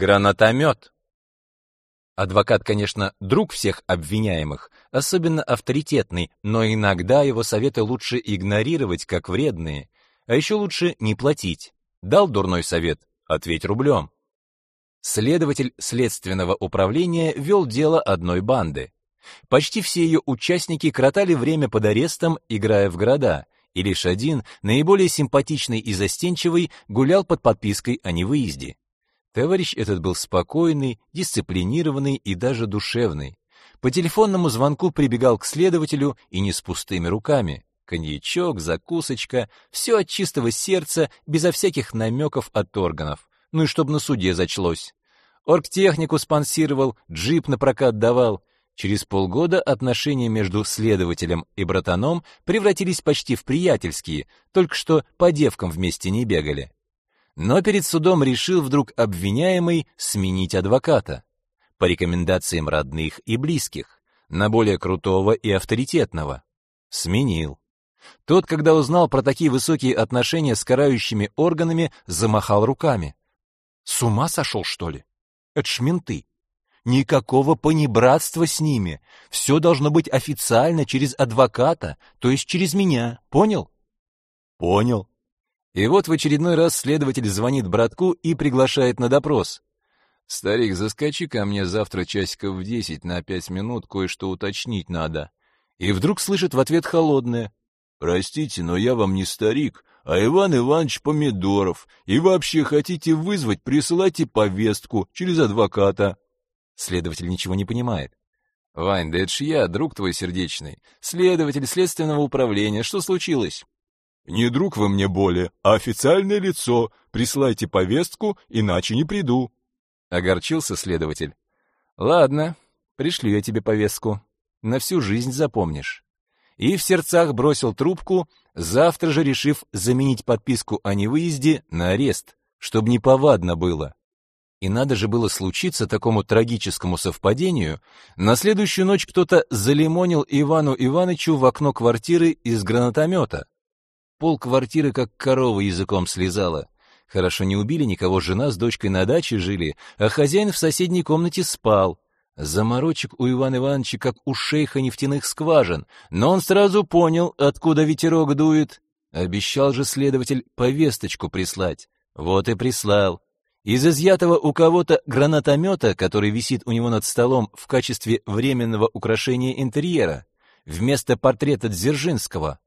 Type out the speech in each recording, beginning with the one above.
Гранатомет. Адвокат, конечно, друг всех обвиняемых, особенно авторитетный, но иногда его советы лучше игнорировать как вредные, а еще лучше не платить. Дал дурной совет ответь рублем. Следователь следственного управления вел дело одной банды. Почти все ее участники кротали время под арестом, играя в города, и лишь один, наиболее симпатичный и застенчивый, гулял под подпиской о невыезде. Товарищ этот был спокойный, дисциплинированный и даже душевный. По телефонному звонку прибегал к следователю и не с пустыми руками. Коньячок, закусочка, все от чистого сердца, безо всяких намеков от органов. Ну и чтобы на суде зачлось. Оргтехнику спонсировал, джип на прокат давал. Через полгода отношения между следователем и братаном превратились почти в приятельские, только что по девкам вместе не бегали. Но перед судом решил вдруг обвиняемый сменить адвоката. По рекомендациям родных и близких, на более крутого и авторитетного. Сменил. Тот, когда узнал про такие высокие отношения с карающими органами, замахал руками. С ума сошел, что ли? Это ж менты. Никакого понебратства с ними. Все должно быть официально через адвоката, то есть через меня. Понял? Понял. И вот в очередной раз следователь звонит братку и приглашает на допрос. «Старик, заскочи ко мне завтра часиков в десять на пять минут, кое-что уточнить надо». И вдруг слышит в ответ холодное. «Простите, но я вам не старик, а Иван Иванович Помидоров, и вообще хотите вызвать, присылайте повестку через адвоката». Следователь ничего не понимает. «Вань, да это ж я, друг твой сердечный, следователь следственного управления, что случилось?» «Не друг вы мне более, а официальное лицо. Присылайте повестку, иначе не приду». Огорчился следователь. «Ладно, пришлю я тебе повестку. На всю жизнь запомнишь». И в сердцах бросил трубку, завтра же решив заменить подписку о невыезде на арест, чтобы не повадно было. И надо же было случиться такому трагическому совпадению. На следующую ночь кто-то залимонил Ивану Иванычу в окно квартиры из гранатомета. Пол квартиры как корова языком слезала. Хорошо не убили никого, жена с дочкой на даче жили, а хозяин в соседней комнате спал. Заморочек у Ивана Ивановича как у шейха нефтяных скважин, но он сразу понял, откуда ветерок дует. Обещал же следователь повесточку прислать. Вот и прислал. Из изъятого у кого-то гранатомета, который висит у него над столом в качестве временного украшения интерьера, вместо портрета Дзержинского,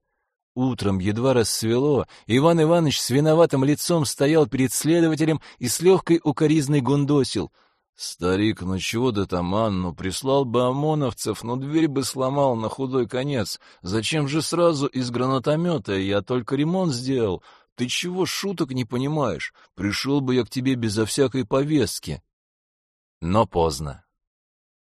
Утром едва рассвело, Иван Иванович с виноватым лицом стоял перед следователем и с легкой укоризной гундосил. «Старик, ну чего ты там, Анну? Прислал бы ОМОНовцев, но дверь бы сломал на худой конец. Зачем же сразу из гранатомета? Я только ремонт сделал. Ты чего шуток не понимаешь? Пришел бы я к тебе безо всякой повестки». Но поздно.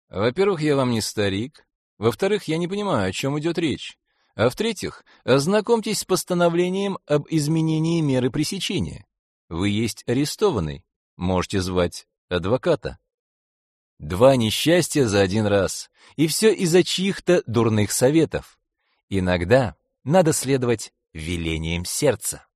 Во-первых, я вам не старик. Во-вторых, я не понимаю, о чем идет речь. А в-третьих, ознакомьтесь с постановлением об изменении меры пресечения. Вы есть арестованный, можете звать адвоката. Два несчастья за один раз, и все из-за чьих-то дурных советов. Иногда надо следовать велениям сердца.